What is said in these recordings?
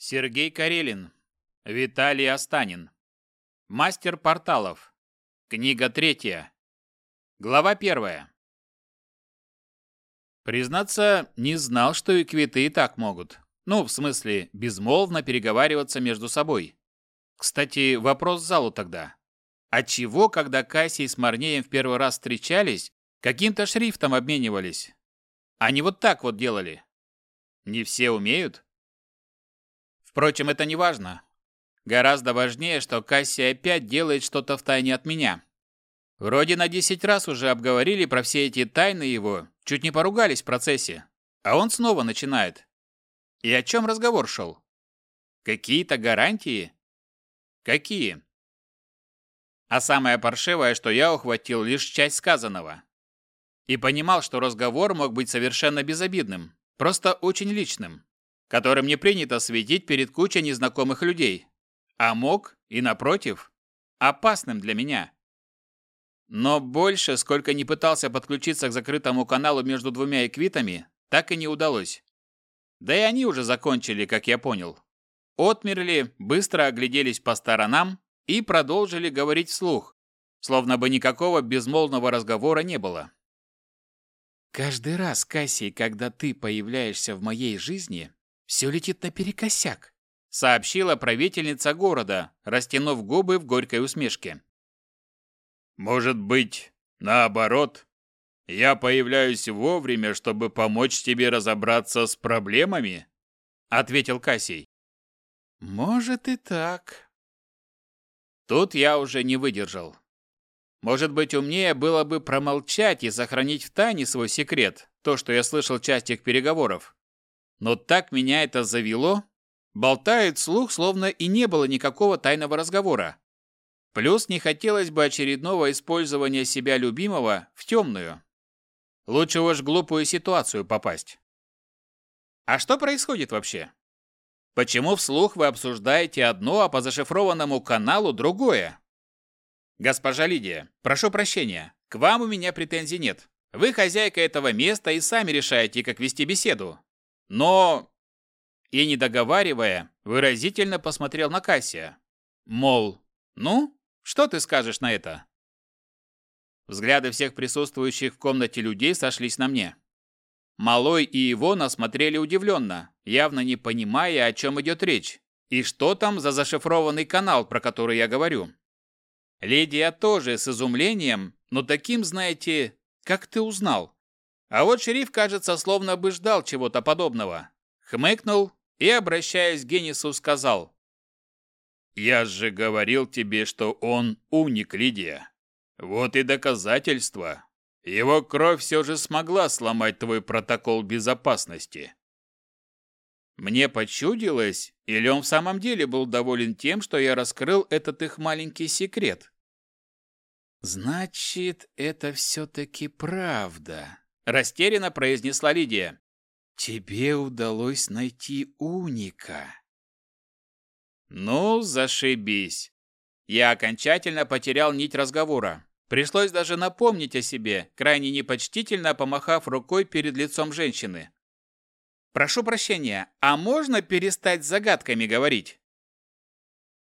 Сергей Карелин. Виталий Останин. Мастер порталов. Книга третья. Глава первая. Признаться, не знал, что и квиты и так могут. Ну, в смысле, безмолвно переговариваться между собой. Кстати, вопрос залу тогда. Отчего, когда Кассий с Марнеем в первый раз встречались, каким-то шрифтом обменивались? Они вот так вот делали. Не все умеют? Впрочем, это не важно. Гораздо важнее, что Касси опять делает что-то в тайне от меня. Вроде на десять раз уже обговорили про все эти тайны его, чуть не поругались в процессе. А он снова начинает. И о чем разговор шел? Какие-то гарантии? Какие? А самое паршивое, что я ухватил лишь часть сказанного. И понимал, что разговор мог быть совершенно безобидным, просто очень личным которым не принято светить перед кучей незнакомых людей, а мог, и напротив, опасным для меня. Но больше, сколько не пытался подключиться к закрытому каналу между двумя эквитами, так и не удалось. Да и они уже закончили, как я понял. Отмерли, быстро огляделись по сторонам и продолжили говорить вслух, словно бы никакого безмолвного разговора не было. «Каждый раз, Кассий, когда ты появляешься в моей жизни, все летит наперекосяк», — сообщила правительница города, растянув губы в горькой усмешке. «Может быть, наоборот, я появляюсь вовремя, чтобы помочь тебе разобраться с проблемами?» — ответил Кассий. «Может и так». Тут я уже не выдержал. Может быть, умнее было бы промолчать и сохранить в тайне свой секрет, то, что я слышал часть их переговоров. Но так меня это завело. Болтает слух, словно и не было никакого тайного разговора. Плюс не хотелось бы очередного использования себя любимого в темную. Лучше уж глупую ситуацию попасть. А что происходит вообще? Почему вслух вы обсуждаете одно, а по зашифрованному каналу другое? Госпожа Лидия, прошу прощения, к вам у меня претензий нет. Вы хозяйка этого места и сами решаете, как вести беседу. Но...» И, не договаривая, выразительно посмотрел на Кассия. Мол, «Ну, что ты скажешь на это?» Взгляды всех присутствующих в комнате людей сошлись на мне. Малой и Ивона смотрели удивленно, явно не понимая, о чем идет речь, и что там за зашифрованный канал, про который я говорю. Лидия тоже с изумлением, но таким, знаете, как ты узнал? А вот шериф, кажется, словно бы ждал чего-то подобного. Хмыкнул и, обращаясь к Генису, сказал. «Я же говорил тебе, что он уник, Лидия. Вот и доказательство. Его кровь все же смогла сломать твой протокол безопасности». Мне почудилось, или он в самом деле был доволен тем, что я раскрыл этот их маленький секрет? «Значит, это все-таки правда», Растерянно произнесла Лидия. «Тебе удалось найти уника». «Ну, зашибись». Я окончательно потерял нить разговора. Пришлось даже напомнить о себе, крайне непочтительно помахав рукой перед лицом женщины. «Прошу прощения, а можно перестать загадками говорить?»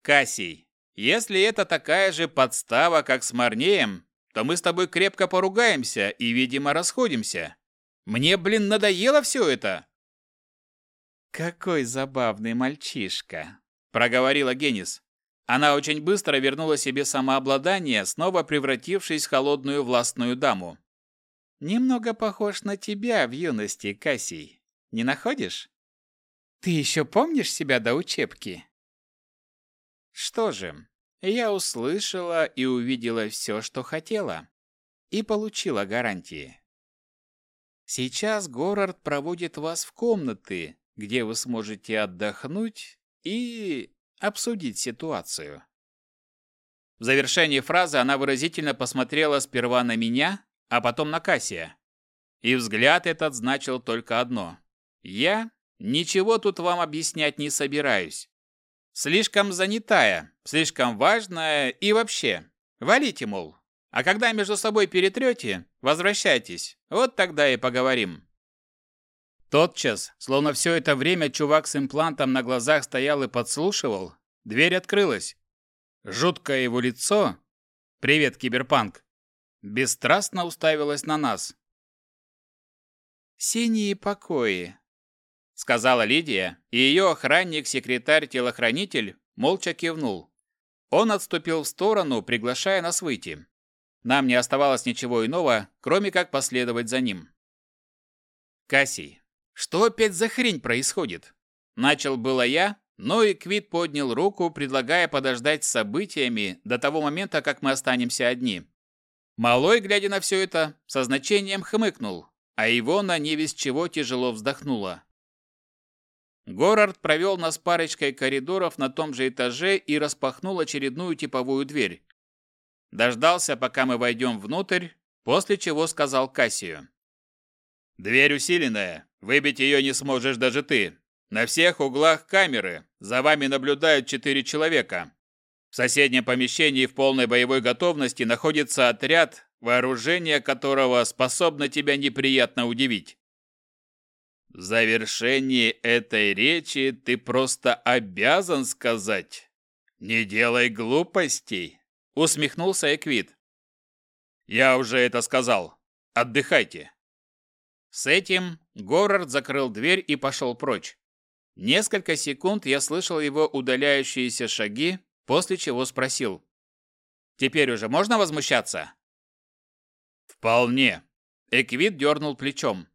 «Кассий, если это такая же подстава, как с Марнеем, то мы с тобой крепко поругаемся и, видимо, расходимся. Мне, блин, надоело все это!» «Какой забавный мальчишка!» – проговорила Генис. Она очень быстро вернула себе самообладание, снова превратившись в холодную властную даму. «Немного похож на тебя в юности, Кассий. Не находишь? Ты еще помнишь себя до учебки?» Что же, я услышала и увидела все, что хотела, и получила гарантии. Сейчас Горард проводит вас в комнаты, где вы сможете отдохнуть и обсудить ситуацию. В завершении фразы она выразительно посмотрела сперва на меня, а потом на Кассия. И взгляд этот значил только одно. Я ничего тут вам объяснять не собираюсь. Слишком занятая, слишком важная и вообще. Валите, мол. А когда между собой перетрете, возвращайтесь. Вот тогда и поговорим. Тотчас, словно все это время чувак с имплантом на глазах стоял и подслушивал, дверь открылась. Жуткое его лицо «Привет, киберпанк!» бесстрастно уставилось на нас. «Синие покои», — сказала Лидия, и ее охранник-секретарь-телохранитель молча кивнул. Он отступил в сторону, приглашая нас выйти. Нам не оставалось ничего иного, кроме как последовать за ним. «Кассий, что опять за хрень происходит?» Начал было я, но и Квит поднял руку, предлагая подождать с событиями до того момента, как мы останемся одни. Малой, глядя на все это, со значением хмыкнул, а Ивона не без чего тяжело вздохнула. Горард провел нас парочкой коридоров на том же этаже и распахнул очередную типовую дверь. Дождался, пока мы войдем внутрь, после чего сказал Кассию. «Дверь усиленная, выбить ее не сможешь даже ты. На всех углах камеры, за вами наблюдают четыре человека. В соседнем помещении в полной боевой готовности находится отряд, вооружение которого способно тебя неприятно удивить. В завершении этой речи ты просто обязан сказать «Не делай глупостей», — усмехнулся Эквит. «Я уже это сказал. Отдыхайте». С этим Горард закрыл дверь и пошел прочь. Несколько секунд я слышал его удаляющиеся шаги, после чего спросил. «Теперь уже можно возмущаться?» «Вполне». Эквит дернул плечом.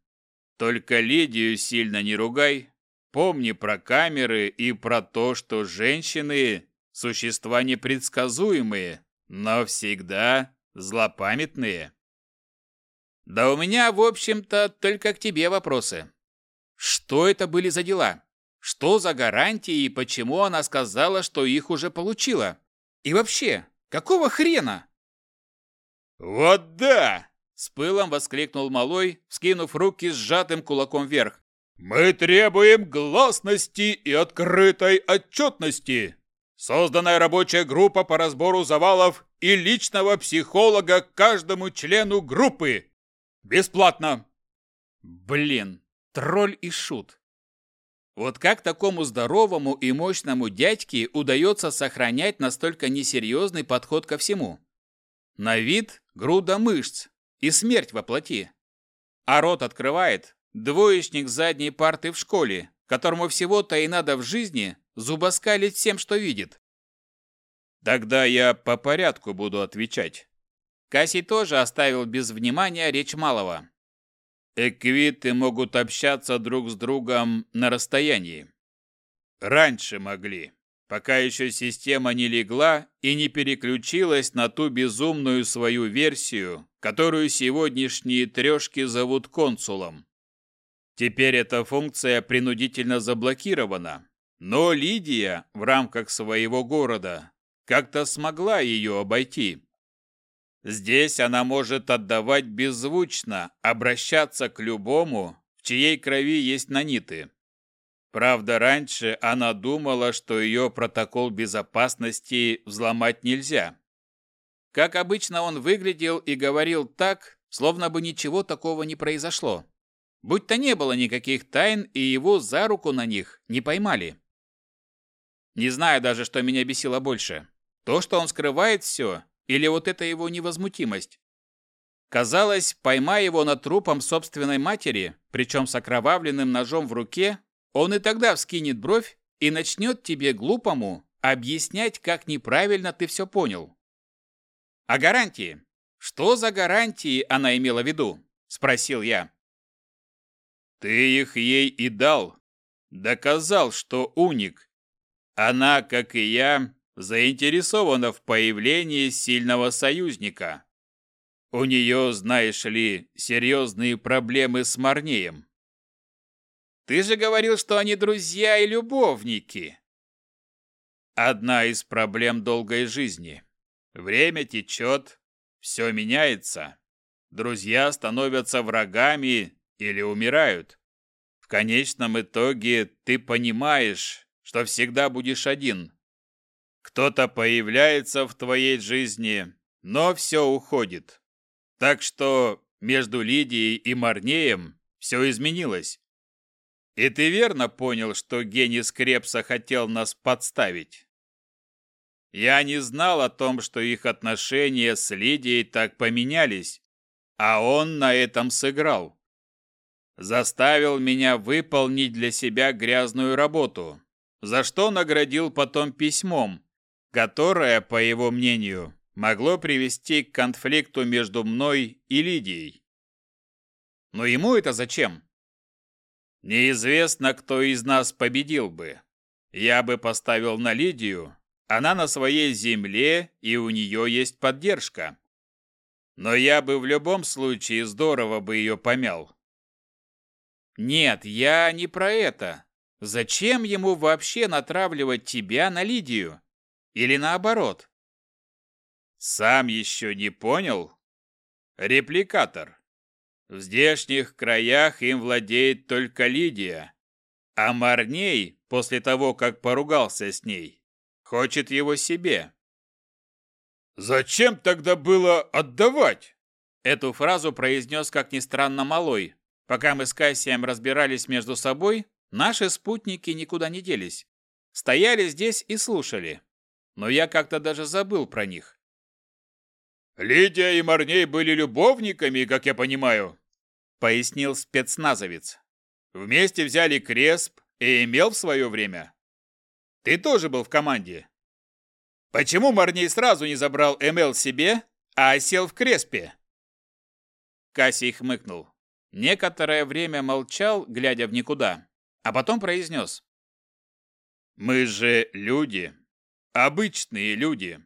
«Только Лидию сильно не ругай. Помни про камеры и про то, что женщины – существа непредсказуемые, но всегда злопамятные». «Да у меня, в общем-то, только к тебе вопросы. Что это были за дела? Что за гарантии и почему она сказала, что их уже получила? И вообще, какого хрена? Вот да! С пылом воскликнул Малой, скинув руки с сжатым кулаком вверх. Мы требуем гласности и открытой отчетности. Созданная рабочая группа по разбору завалов и личного психолога каждому члену группы. Бесплатно. Блин, тролль и шут. Вот как такому здоровому и мощному дядьке удается сохранять настолько несерьезный подход ко всему? На вид груда мышц и смерть во плоти. А рот открывает двоечник задней парты в школе, которому всего-то и надо в жизни зубоскалить всем, что видит. Тогда я по порядку буду отвечать. Кассий тоже оставил без внимания речь малого. Эквиты могут общаться друг с другом на расстоянии. Раньше могли, пока еще система не легла и не переключилась на ту безумную свою версию, которую сегодняшние трешки зовут консулом. Теперь эта функция принудительно заблокирована, но Лидия в рамках своего города как-то смогла ее обойти. Здесь она может отдавать беззвучно, обращаться к любому, в чьей крови есть наниты. Правда, раньше она думала, что ее протокол безопасности взломать нельзя. Как обычно, он выглядел и говорил так, словно бы ничего такого не произошло. Будь-то не было никаких тайн, и его за руку на них не поймали. Не знаю даже, что меня бесило больше. То, что он скрывает все, или вот эта его невозмутимость? Казалось, поймай его над трупом собственной матери, причем с окровавленным ножом в руке, он и тогда вскинет бровь и начнет тебе, глупому, объяснять, как неправильно ты все понял. А гарантии? Что за гарантии она имела в виду? Спросил я. Ты их ей и дал. Доказал, что уник. Она, как и я, заинтересована в появлении сильного союзника. У нее, знаешь ли, серьезные проблемы с Марнеем. Ты же говорил, что они друзья и любовники. Одна из проблем долгой жизни. Время течет, все меняется. Друзья становятся врагами или умирают. В конечном итоге ты понимаешь, что всегда будешь один, кто-то появляется в твоей жизни, но все уходит. Так что между Лидией и Марнеем все изменилось. И ты верно понял, что гений Скрепса хотел нас подставить? Я не знал о том, что их отношения с Лидией так поменялись, а он на этом сыграл. Заставил меня выполнить для себя грязную работу, за что наградил потом письмом, которое, по его мнению, могло привести к конфликту между мной и Лидией. Но ему это зачем? Неизвестно, кто из нас победил бы. Я бы поставил на Лидию, она на своей земле, и у нее есть поддержка. Но я бы в любом случае здорово бы ее помял. Нет, я не про это. Зачем ему вообще натравливать тебя на Лидию? Или наоборот? Сам еще не понял? Репликатор. В здешних краях им владеет только Лидия, а Марней, после того, как поругался с ней, хочет его себе. «Зачем тогда было отдавать?» Эту фразу произнес, как ни странно, Малой. Пока мы с Кассием разбирались между собой, наши спутники никуда не делись. Стояли здесь и слушали. Но я как-то даже забыл про них. «Лидия и Марней были любовниками, как я понимаю», пояснил спецназовец. Вместе взяли Кресп и имел в свое время. Ты тоже был в команде. Почему Марней сразу не забрал МЛ себе, а сел в Креспе? Кассий хмыкнул. Некоторое время молчал, глядя в никуда, а потом произнес. «Мы же люди, обычные люди.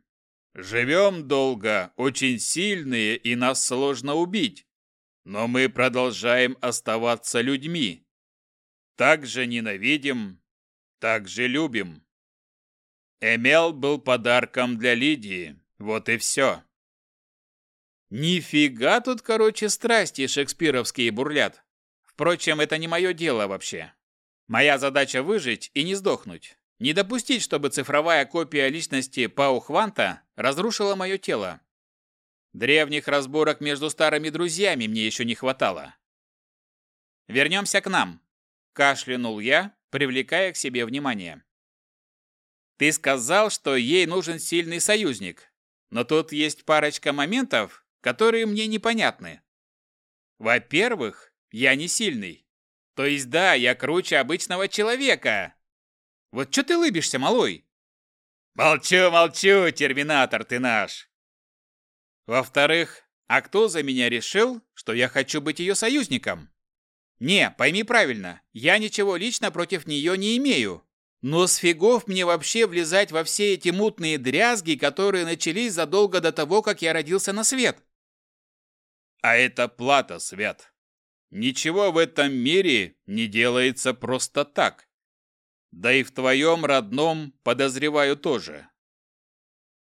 Живем долго, очень сильные, и нас сложно убить. Но мы продолжаем оставаться людьми. Так же ненавидим, так же любим. Эмел был подарком для Лидии, вот и все. Нифига тут, короче, страсти шекспировские бурлят. Впрочем, это не мое дело вообще. Моя задача выжить и не сдохнуть. Не допустить, чтобы цифровая копия личности Пау Хванта разрушила мое тело. Древних разборок между старыми друзьями мне еще не хватало. Вернемся к нам. Кашлянул я, привлекая к себе внимание. Ты сказал, что ей нужен сильный союзник. Но тут есть парочка моментов, которые мне непонятны. Во-первых, я не сильный. То есть да, я круче обычного человека. Вот что ты лыбишься, малой? Молчу, молчу, терминатор ты наш. Во-вторых, а кто за меня решил, что я хочу быть ее союзником? Не, пойми правильно, я ничего лично против нее не имею. Но с фигов мне вообще влезать во все эти мутные дрязги, которые начались задолго до того, как я родился на свет. А это плата, Свят. Ничего в этом мире не делается просто так. Да и в твоем родном, подозреваю, тоже.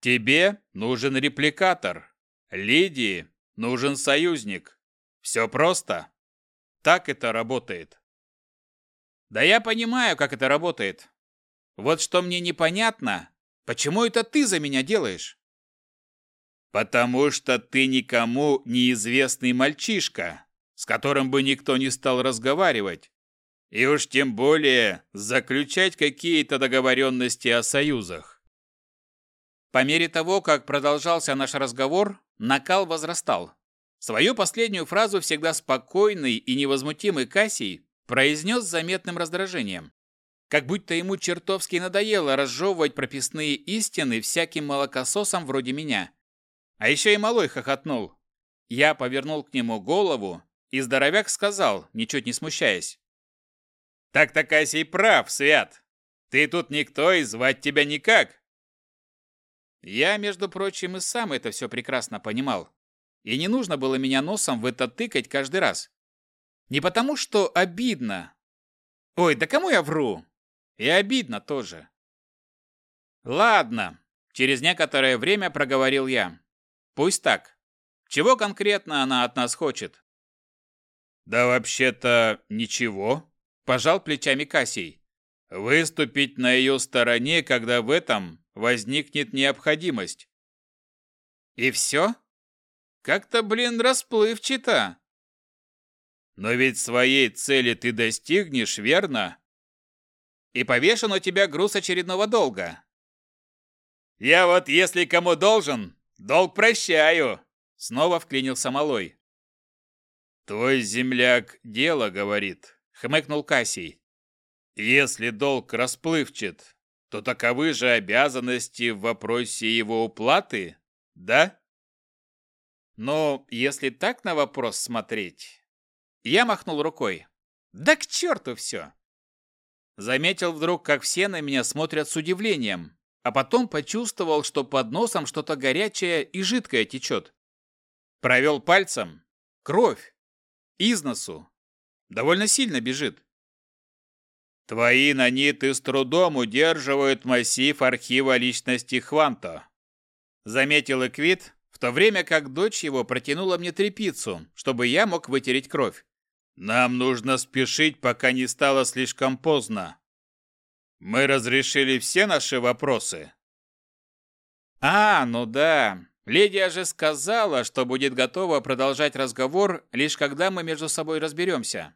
Тебе нужен репликатор, Лидии нужен союзник. Все просто. Так это работает. Да я понимаю, как это работает. Вот что мне непонятно, почему это ты за меня делаешь? Потому что ты никому неизвестный мальчишка, с которым бы никто не стал разговаривать. И уж тем более заключать какие-то договоренности о союзах. По мере того, как продолжался наш разговор, накал возрастал. Свою последнюю фразу всегда спокойный и невозмутимый Кассий произнес с заметным раздражением. Как будто ему чертовски надоело разжевывать прописные истины всяким молокососом вроде меня. А еще и малой хохотнул. Я повернул к нему голову, и здоровяк сказал, ничуть не смущаясь. «Так-то Кассий прав, Свят. Ты тут никто и звать тебя никак. Я, между прочим, и сам это все прекрасно понимал. И не нужно было меня носом в это тыкать каждый раз. Не потому, что обидно. Ой, да кому я вру? И обидно тоже. Ладно, через некоторое время проговорил я. Пусть так. Чего конкретно она от нас хочет? Да вообще-то ничего, пожал плечами Кассий. Выступить на ее стороне, когда в этом возникнет необходимость. И все? Как-то, блин, расплывчато. Но ведь своей цели ты достигнешь, верно? И повешен у тебя груз очередного долга. Я вот если кому должен, долг прощаю, снова вклинился Малой. Твой земляк дело говорит, хмыкнул Кассий. Если долг расплывчат, то таковы же обязанности в вопросе его уплаты, да? Но если так на вопрос смотреть... Я махнул рукой. Да к черту все! Заметил вдруг, как все на меня смотрят с удивлением, а потом почувствовал, что под носом что-то горячее и жидкое течет. Провел пальцем. Кровь. Из носу. Довольно сильно бежит. Твои наниты с трудом удерживают массив архива личности Хванто. Заметил Эквит, в то время как дочь его протянула мне тряпицу, чтобы я мог вытереть кровь. Нам нужно спешить, пока не стало слишком поздно. Мы разрешили все наши вопросы. А, ну да. Ледия же сказала, что будет готова продолжать разговор, лишь когда мы между собой разберемся.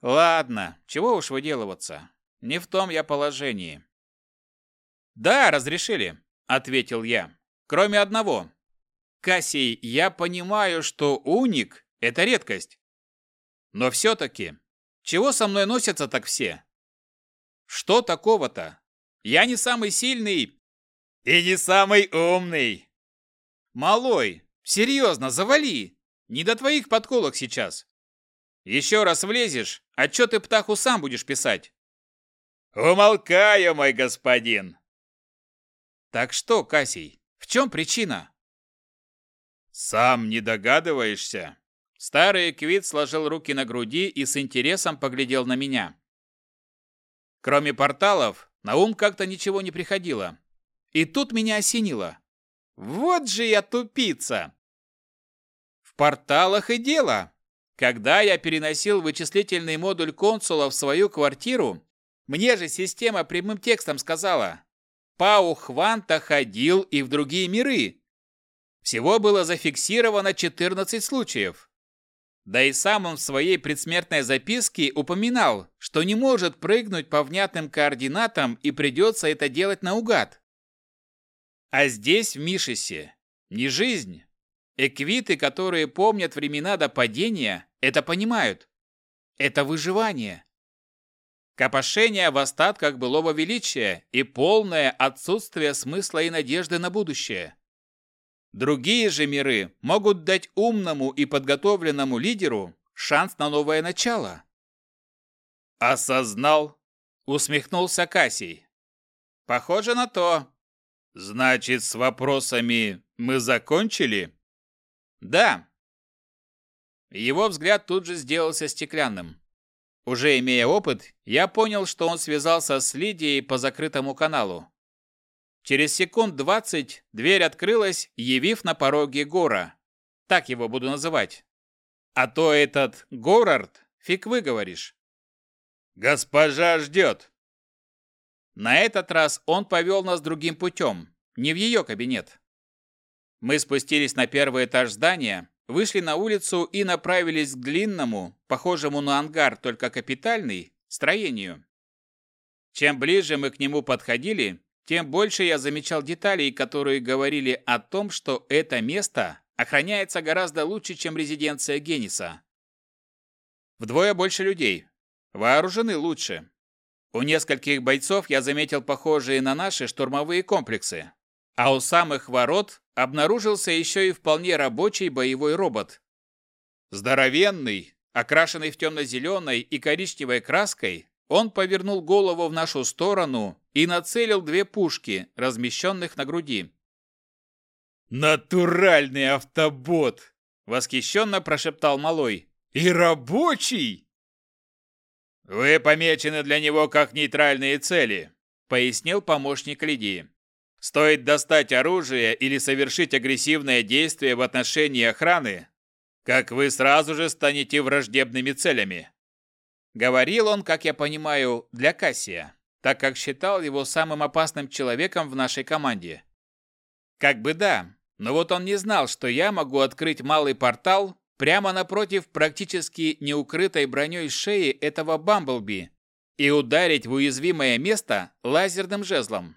Ладно, чего уж выделываться. Не в том я положении. Да, разрешили, ответил я. Кроме одного. Кассий, я понимаю, что уник – это редкость. Но все-таки, чего со мной носятся так все? Что такого-то? Я не самый сильный и не самый умный. Малой, серьезно, завали. Не до твоих подколок сейчас. Еще раз влезешь, отчет ты птаху сам будешь писать. Умолкаю, мой господин. Так что, Касий, в чем причина? Сам не догадываешься? Старый Квит сложил руки на груди и с интересом поглядел на меня. Кроме порталов, на ум как-то ничего не приходило. И тут меня осенило. Вот же я тупица! В порталах и дело. Когда я переносил вычислительный модуль консула в свою квартиру, мне же система прямым текстом сказала «Пау Хванта ходил и в другие миры». Всего было зафиксировано 14 случаев. Да и сам он в своей предсмертной записке упоминал, что не может прыгнуть по внятным координатам и придется это делать наугад. А здесь, в Мишесе, не жизнь. Эквиты, которые помнят времена до падения, это понимают. Это выживание. Копошение в остатках былого величия и полное отсутствие смысла и надежды на будущее. Другие же миры могут дать умному и подготовленному лидеру шанс на новое начало. «Осознал?» – усмехнулся Кассий. «Похоже на то». «Значит, с вопросами мы закончили?» «Да», его взгляд тут же сделался стеклянным. Уже имея опыт, я понял, что он связался с Лидией по закрытому каналу. Через секунд двадцать дверь открылась, явив на пороге Гора. Так его буду называть. А то этот Горард, фиг выговоришь. «Госпожа ждет!» На этот раз он повел нас другим путем, не в ее кабинет. Мы спустились на первый этаж здания, вышли на улицу и направились к длинному, похожему на ангар, только капитальный, строению. Чем ближе мы к нему подходили, тем больше я замечал деталей, которые говорили о том, что это место охраняется гораздо лучше, чем резиденция Гениса. Вдвое больше людей. Вооружены лучше. У нескольких бойцов я заметил похожие на наши штурмовые комплексы. А у самых ворот обнаружился еще и вполне рабочий боевой робот. Здоровенный, окрашенный в темно-зеленой и коричневой краской, он повернул голову в нашу сторону и нацелил две пушки, размещенных на груди. «Натуральный автобот!» – восхищенно прошептал Малой. «И рабочий!» «Вы помечены для него как нейтральные цели», – пояснил помощник Лидии. Стоит достать оружие или совершить агрессивное действие в отношении охраны, как вы сразу же станете враждебными целями. Говорил он, как я понимаю, для Кассия, так как считал его самым опасным человеком в нашей команде. Как бы да, но вот он не знал, что я могу открыть малый портал, прямо напротив практически неукрытой броней шеи этого Бамблби и ударить в уязвимое место лазерным жезлом.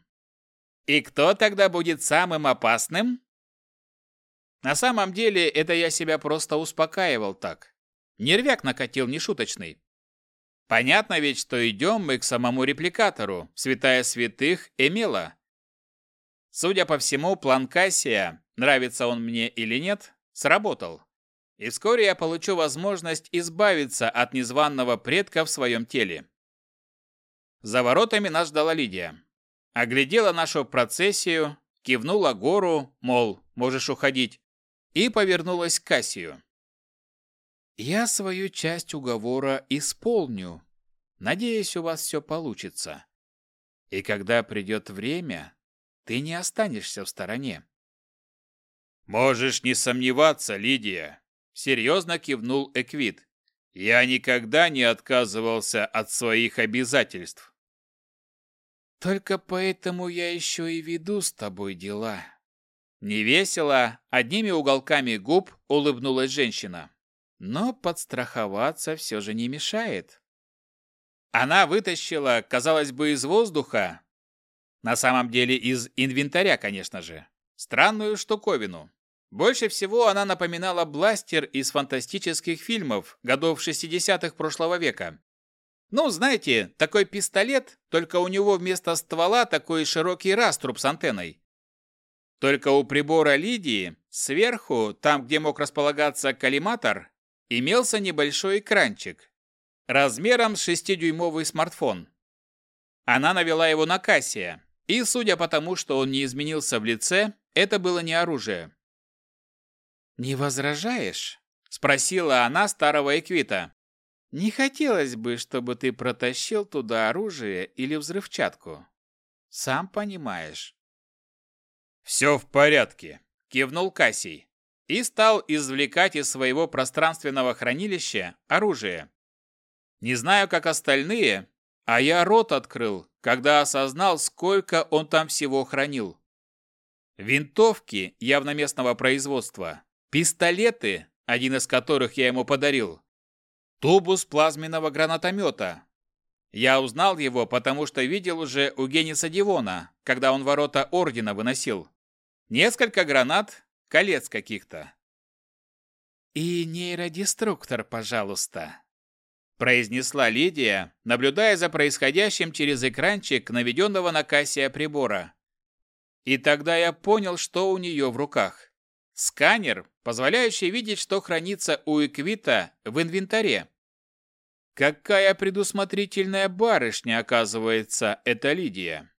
И кто тогда будет самым опасным? На самом деле, это я себя просто успокаивал так. Нервяк накатил нешуточный. Понятно ведь, что идем мы к самому репликатору, святая святых Эмила. Судя по всему, план Кассия, нравится он мне или нет, сработал. И вскоре я получу возможность избавиться от незваного предка в своем теле. За воротами нас ждала Лидия. Оглядела нашу процессию, кивнула гору, мол, можешь уходить, и повернулась к Кассию. «Я свою часть уговора исполню. Надеюсь, у вас все получится. И когда придет время, ты не останешься в стороне». «Можешь не сомневаться, Лидия», — серьезно кивнул Эквит. «Я никогда не отказывался от своих обязательств». «Только поэтому я еще и веду с тобой дела», Невесело, одними уголками губ улыбнулась женщина. Но подстраховаться все же не мешает. Она вытащила, казалось бы, из воздуха, на самом деле из инвентаря, конечно же, странную штуковину. Больше всего она напоминала бластер из фантастических фильмов годов 60-х прошлого века. Ну, знаете, такой пистолет, только у него вместо ствола такой широкий раструб с антенной. Только у прибора Лидии сверху, там, где мог располагаться коллиматор, имелся небольшой экранчик размером с 6-дюймовый смартфон. Она навела его на Кассия, и, судя по тому, что он не изменился в лице, это было не оружие. «Не возражаешь?» – спросила она старого Эквита. «Не хотелось бы, чтобы ты протащил туда оружие или взрывчатку. Сам понимаешь». «Все в порядке», – кивнул Кассий и стал извлекать из своего пространственного хранилища оружие. Не знаю, как остальные, а я рот открыл, когда осознал, сколько он там всего хранил. Винтовки явно местного производства, пистолеты, один из которых я ему подарил, тубус плазменного гранатомета. Я узнал его, потому что видел уже у Гениса Дивона, когда он ворота Ордена выносил. Несколько гранат, колец каких-то. «И нейродеструктор, пожалуйста», – произнесла Лидия, наблюдая за происходящим через экранчик наведенного на кассе прибора. И тогда я понял, что у нее в руках. Сканер, позволяющий видеть, что хранится у Эквита в инвентаре. Какая предусмотрительная барышня, оказывается, эта Лидия.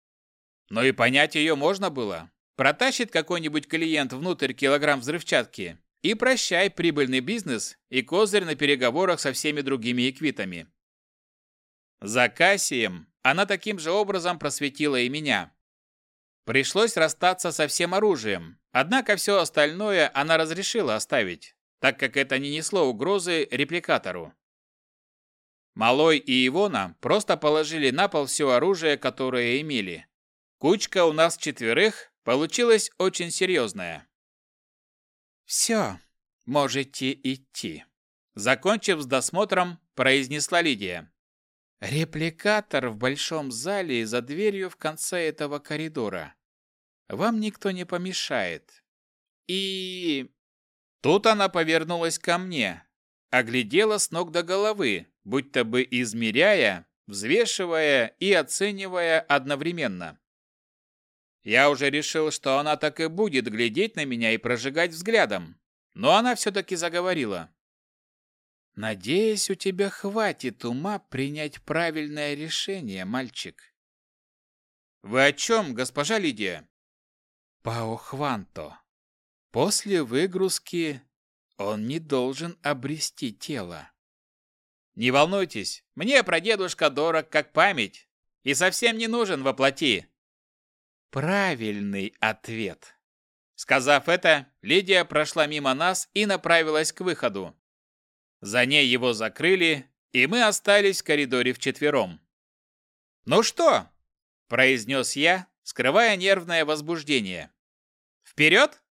Но и понять ее можно было. Протащит какой-нибудь клиент внутрь килограмм взрывчатки и прощай прибыльный бизнес и козырь на переговорах со всеми другими эквитами. За Кассием она таким же образом просветила и меня. Пришлось расстаться со всем оружием, однако все остальное она разрешила оставить, так как это не несло угрозы репликатору. Малой и Ивона просто положили на пол все оружие, которое имели. Кучка у нас четверых Получилось очень серьезное. «Все, можете идти», — закончив с досмотром, произнесла Лидия. «Репликатор в большом зале за дверью в конце этого коридора. Вам никто не помешает. И...» Тут она повернулась ко мне, оглядела с ног до головы, будто бы измеряя, взвешивая и оценивая одновременно. Я уже решил, что она так и будет глядеть на меня и прожигать взглядом. Но она все-таки заговорила. «Надеюсь, у тебя хватит ума принять правильное решение, мальчик». «Вы о чем, госпожа Лидия?» «Пао Хванто. После выгрузки он не должен обрести тело». «Не волнуйтесь, мне прадедушка дорог как память и совсем не нужен во плоти. Правильный ответ. Сказав это, Лидия прошла мимо нас и направилась к выходу. За ней его закрыли, и мы остались в коридоре вчетвером. «Ну что?» – произнес я, скрывая нервное возбуждение. «Вперед?»